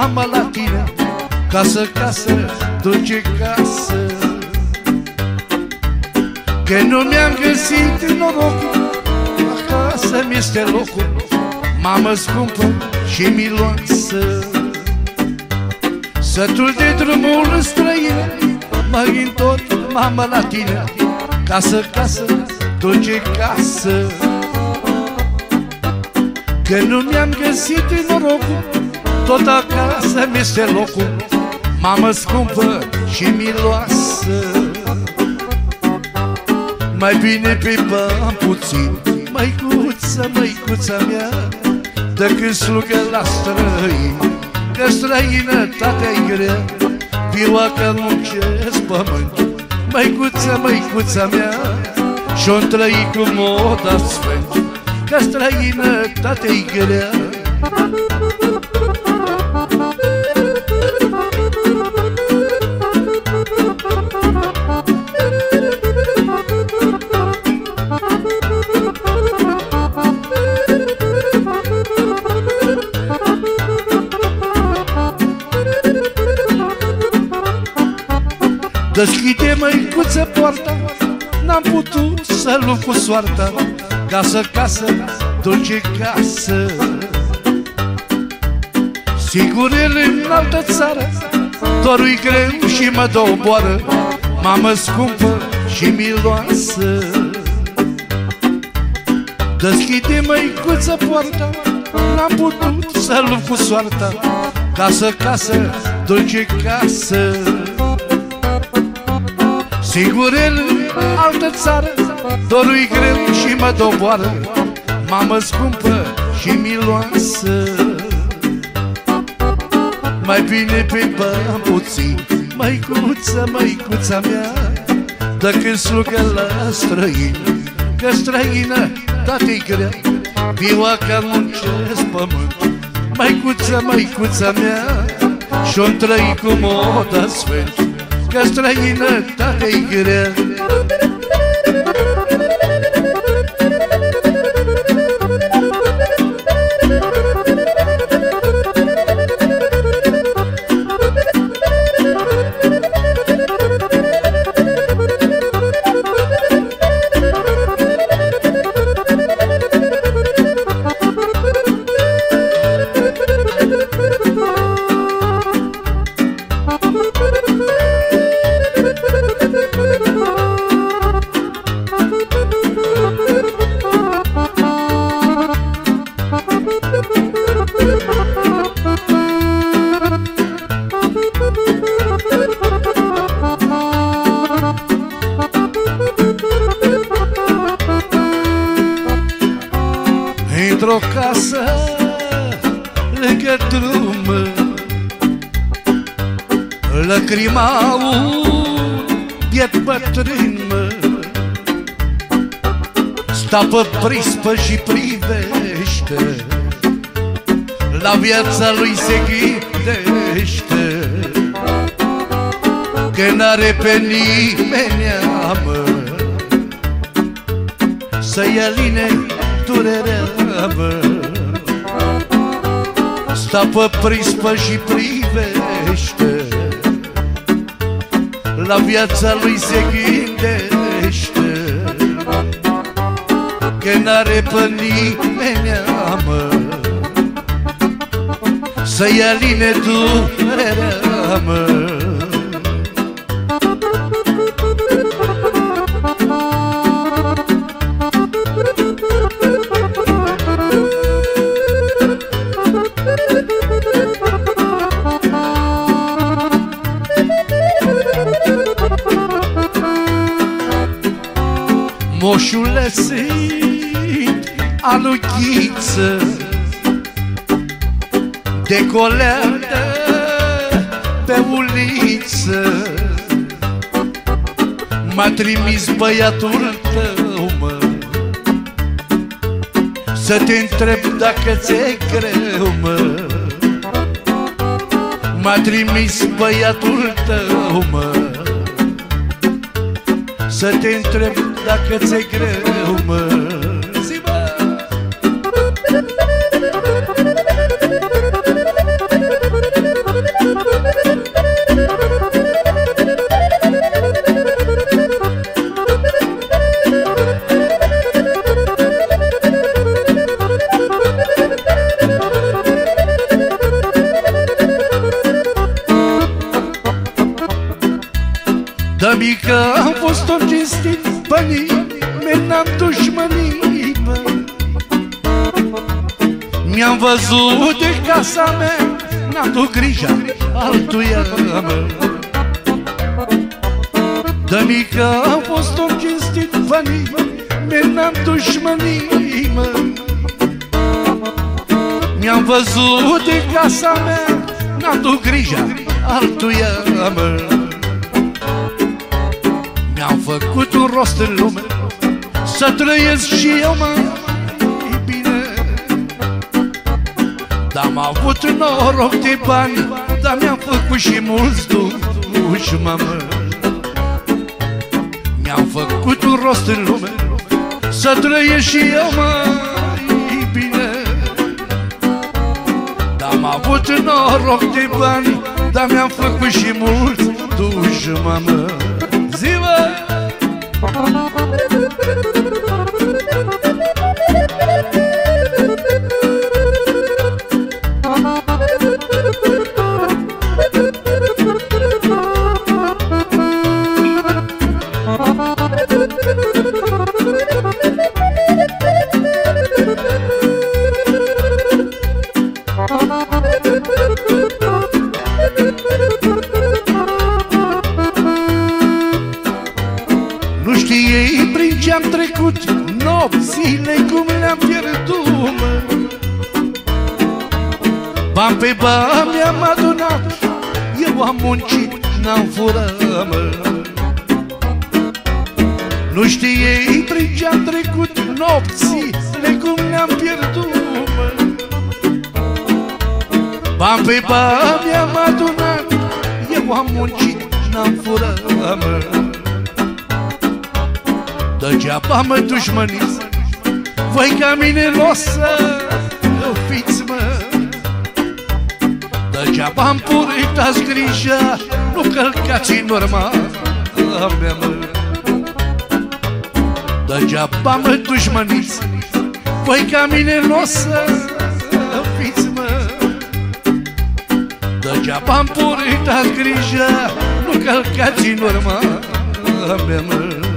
mama la tine. Casă, casă, duce casă. Că nu mi-am găsit norocul Acasă mi-este locul. Mamă scumpă și miloasă. Sătul de drumul străine Mă întorc, mamă, la tine. Casă, casă, duce casă. Că nu mi-am găsit norocul Tot acasă mi-este locul Mamă scumpă și miloasă. Mai bine pe bani puțin Măicuță, măicuța mea Decât slugă la străin Că străinătatea-i grea. Viua că muncesc pământ Măicuța, măicuța mea Și-o trăi cu moda sfânt Că străinătatea-i grea Deschide măicuță poarta N-am putut să lupt cu soarta. Casă, casă, dulce casă. Sigur el în altă țară Dorul-i greu și mă doboară. Mamă scumpă și miloasă. Deschide măicuță poarta N-am putut să lupt cu soarta. Casă, casă, dulce casă Sigur el altă țară Dorul-i greu și mă doboară Mamă scumpă și miloasă. Mai bine pe bani puțin Măicuță, măicuța mea Dacă slugă la străin Că străină tati grea. Viua ca muncesc pământ Măicuță, măicuța mea Și-o trăi cu moda sfânt Că străinătatea-i grea lângă drum Lăcrima un biet bătrân mă. Sta pe prispă și privește. La viața lui se gândește. Că n-are pe nimeni mă Să-i aline durerea mă Sta pe prispă și privește La viața lui se gândește Că n-are pe nimeni mă Să-i aline durerea mă Moșule sunt alughiță De coleandă pe uliță. M-a trimis băiatul tău, mă Să te întreb dacă ți-e greu, mă. M-a trimis băiatul tău, mă Să te întreb dacă ți-e greu, mă. Zi, mă Mi-am văzut de casa mea N-am tu grija altuia mă. De mică am fost om cinstit Banii mei n-am dușmănii mă. Mi-am văzut. De casa mea N-am tu grija altuia mă. Mi-am făcut un rost în lume Să trăiesc și eu mai Dar am avut noroc de bani Dar mi-am făcut și mulți duși, mamă. Mi-am făcut un rost în lume Să trăiesc și eu mai bine. Dar am avut noroc de bani Dar mi-am făcut și mulți duși, mamă Bani pe bani mi-am adunat. Eu am muncit, n-am furat mă. Degeaba mă dușmăniți. Voi ca mine nu o să fiți, mă Degeaba-mi puritați grijă Nu călcați în urma mea, mă. Degeaba mă dușmăniți. Voi ca mine nu o să Degeaba-mi puritați grijă Nu călcați în urma mea, mă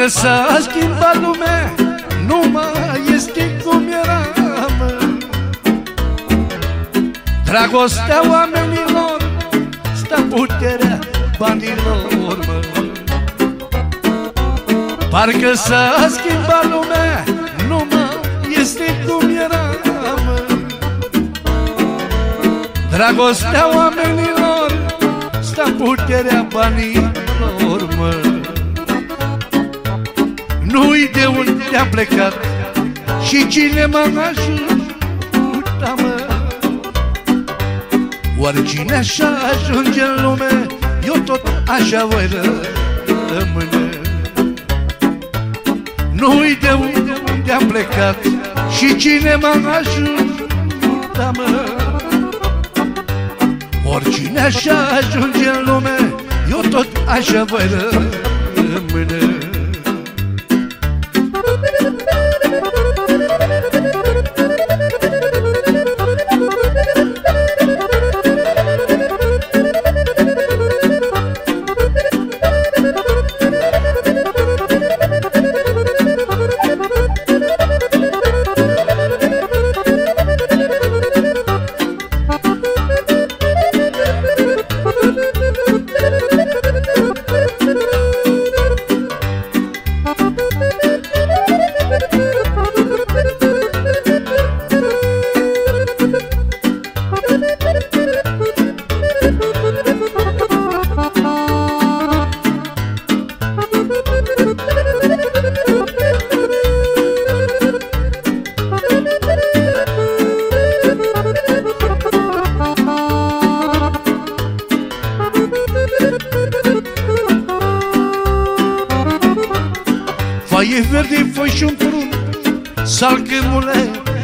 Parcă s-a schimbat lumea Nu mai este cum era mă. Dragostea oamenilor Stă puterea banilor mă. Parcă s-a schimbat lumea Nu mai este cum era mă. Dragostea oamenilor Stă puterea banilor de unde am plecat Și cine m-a ajutat, mă Oricine așa ajunge în lume? Eu tot așa voi rămâne. Nu-i de unde am plecat Și cine m-a ajutat, mă Oricine așa ajunge în lume? Eu tot așa voi rămâne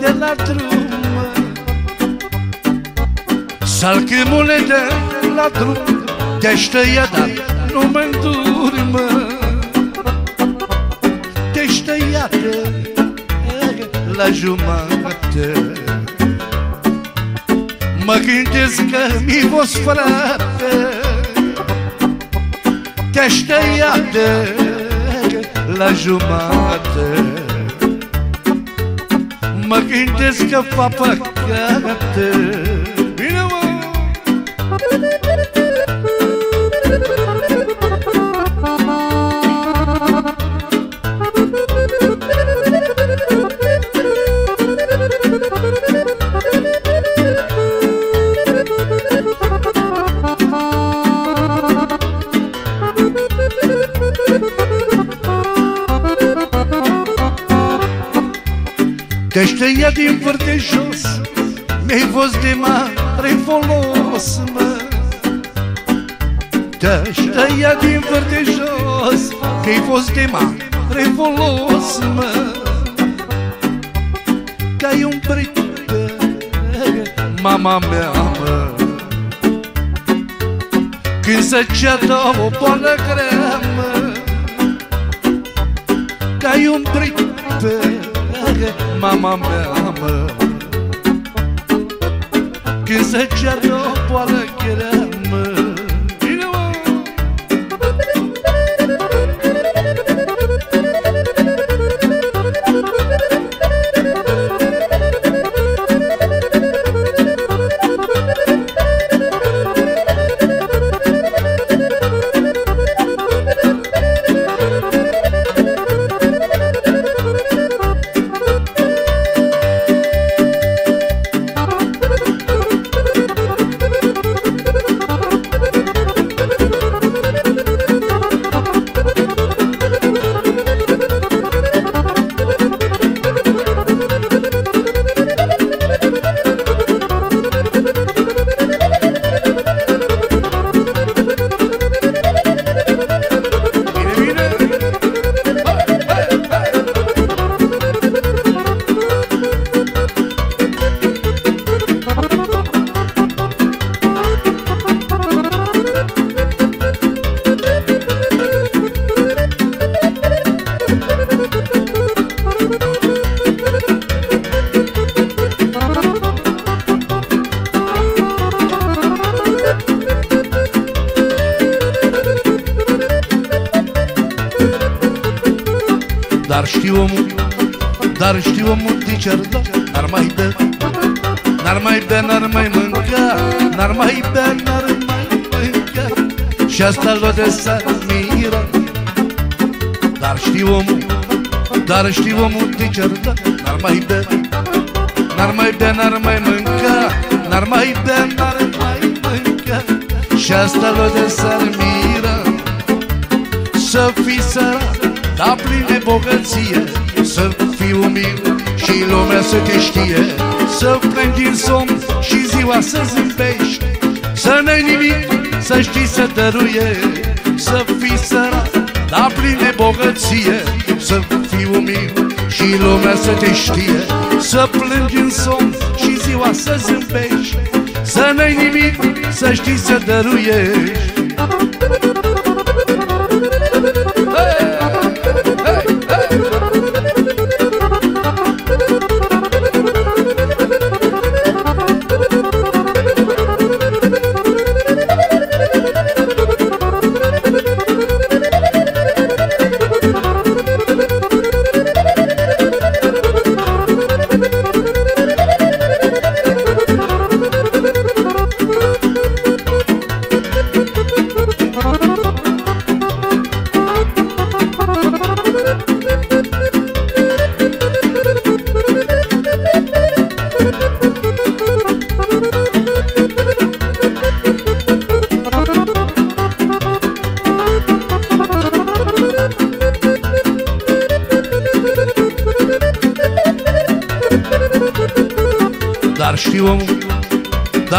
de la drum. Salcâmule de la drum Te-aș tăia, dar nu mă mă Te-aș tăia la jumătate Mă gândesc că mi fost frate. Te-aș tăia la jumătate Mă gândesc că fac păcate Te-aș tăia din foarte jos Mi-ai fost de mare folos, mă Te-aș tăia din foarte jos Mi-ai fost de mare folos, mă Te-ai umprit pe mama mea, mă Când se ceată o boală grea, mă pe mama mea, mă. Când se ceară o poală grea, bea, n-ar mai mânca N-ar mai bea, n-ar mai mânca. Și asta l-o de s-ar mira. Dar știu omul, dar știu omul de cerda N-ar mai bea, n-ar mai bea, n-ar mai mânca N-ar mai bea, n-ar mai mânca. Și asta l-o de s-ar mira. Să fii sărat dar plin de bogăție Să fii umil și lumea să te știe. Să plângi din somn și ziua să zâmbești. Să n-ai nimic, să știi să dăruiești Să fii sărat, dar plin de bogăție. Să fii umil și lumea să te știe. Să plângi în somn și ziua să zâmbești. Să n-ai nimic, să știi să dăruiești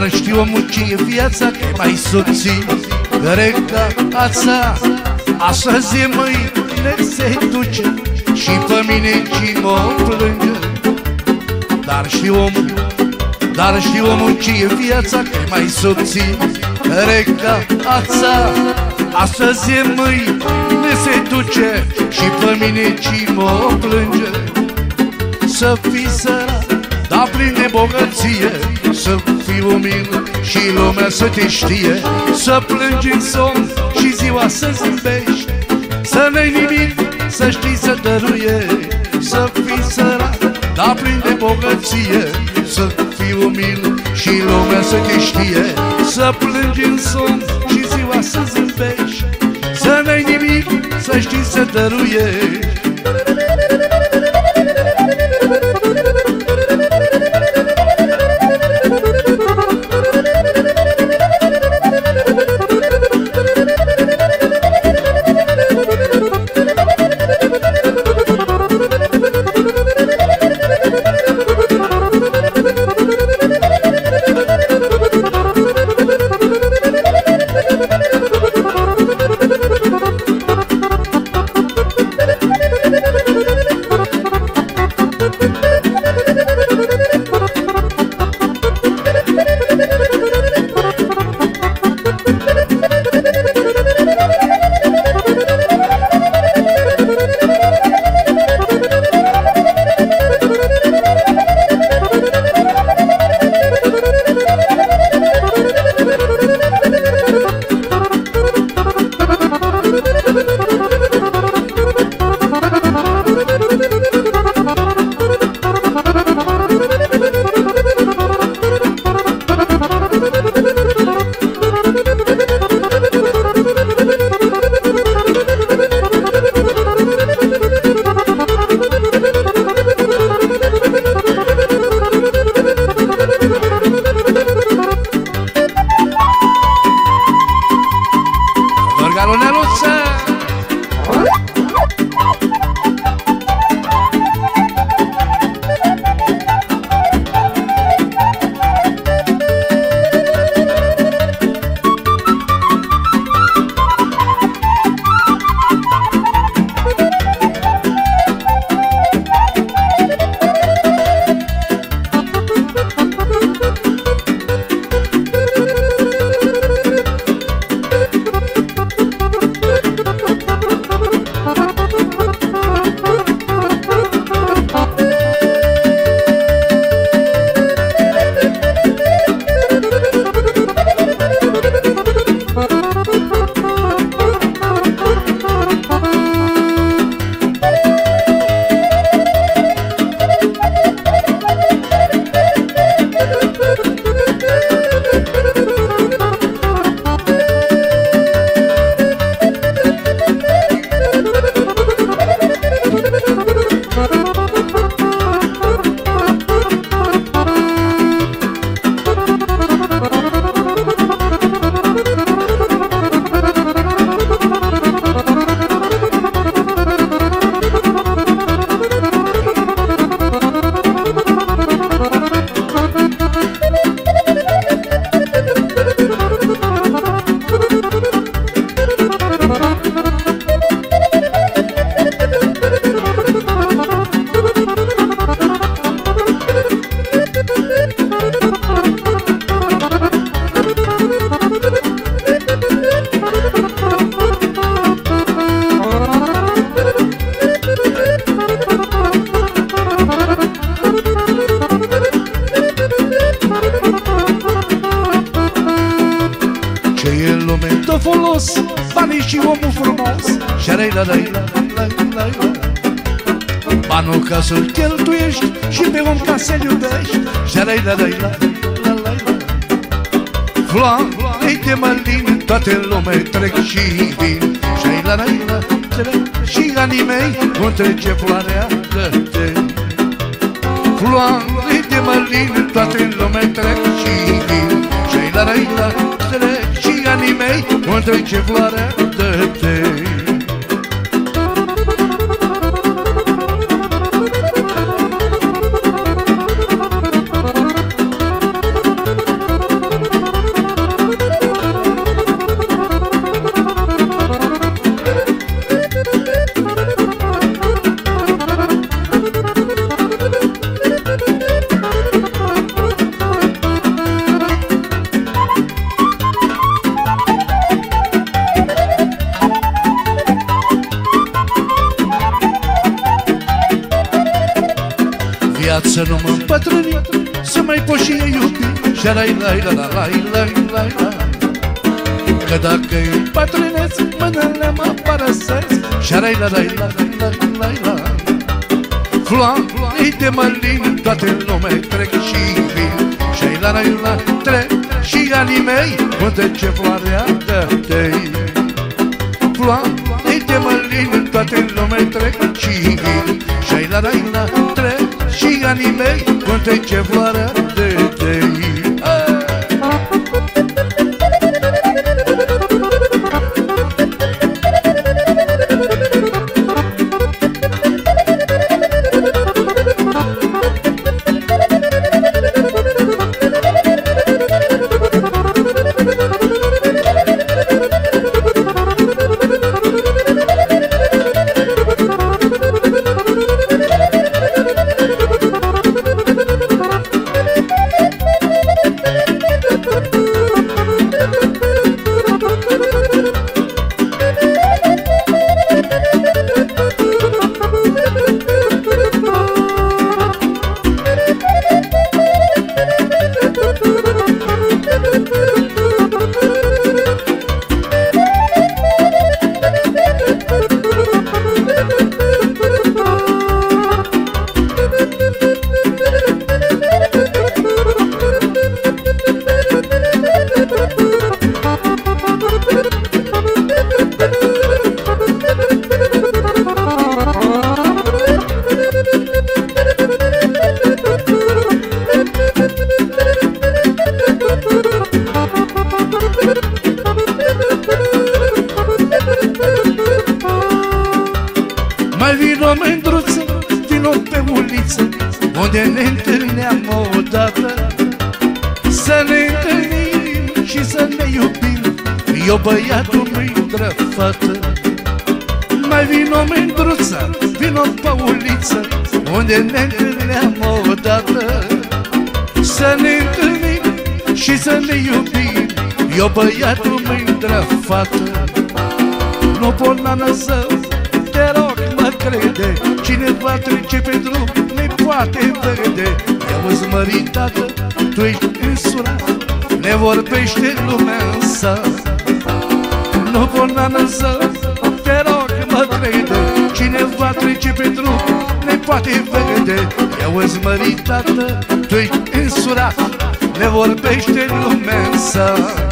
dar știu omul ce e viața Că mai soții care ca ața. Așa zi mâine se duce Și pe mine ce mă plânge. Dar și omul Dar și omul ce e viața Că mai subțin Reca ața. Astăzi e mâine se duce Și pe mine ce mă plânge. Să fii sărat Dar plin de bogăție Să fii umil și lumea să te știe. Să plângi în somn și ziua să zâmbești. Să nu nimic, să știi să dăruie Să fii sărat, dar plin de bogăție. Să fii umil și lumea să te știe. Să plângi în somn și ziua să zâmbești. Să nu nimic, să știi să dăruiești la la la la Banul ca să-l cheltuiești Și pe om ca să-l iubești Și la la la la la la Floarei de mălin Toate lume trec și vin Și la la la Și animei Nu trece floarea de Floarei de mălin Toate lume trec și vin Și la la la Trec și animei Nu trece floarea de lai lai la la lai lai lai la Că dacă îi împătrânesc Mâinile mă părăsesc Și lai la lai la lai lai. La Floare de mălin Toate lume trec și vin. Și la lai la trec și anii mei Unde ce floarea dă-te Floare de mălin Toate lume trec și vin. Și la lai la trec și anii mei Unde ce floarea dă-te Mai Unde ne întâlneam odată Să ne întâlnim și să ne iubim Eu băiatul mândră fată Mai vino mândruță, vino pe uliță Unde ne întâlneam odată Să ne întâlnim și să ne iubim Eu băiatul mândră fată Nu pot nana să te rog mă crede Cineva trece pe drum? ne poate vede. Eu-ți măritată, tu ești însurat Ne vorbește lumea însă Nu pot nană să te rog mă crede. Cineva trece pe drum ne poate vede. Eu-ți măritată, tu ești însurat Ne vorbește lumea însă